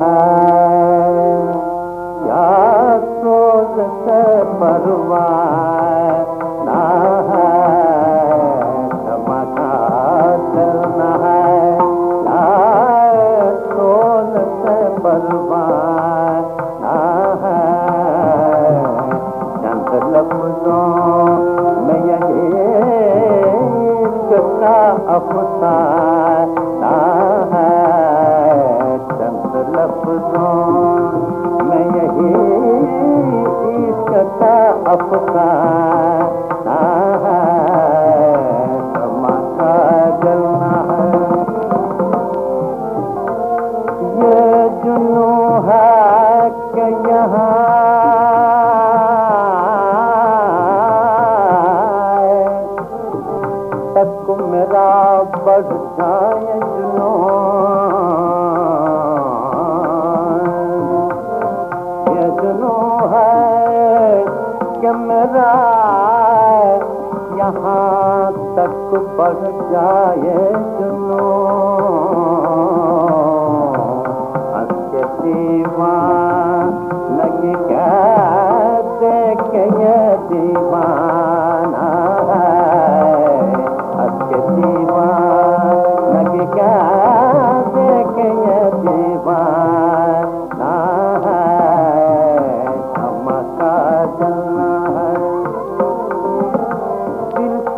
है या सोच से परवाना यही इश्क का अफसाना मेरा बढ़ जाए जुनू ये जुनू है कि मेरा यहाँ तक बढ़ जाए जुनू हंस के दीवान लगी कहते कि ये दीवाना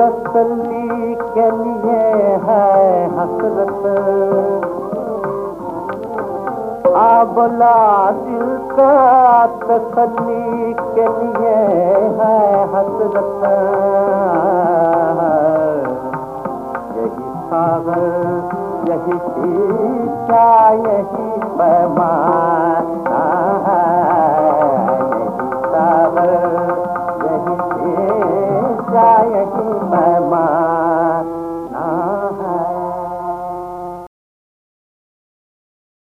तसली के लिए है हसरत। आबला दिल का तसली के लिए है हसरत। यही पैमाना है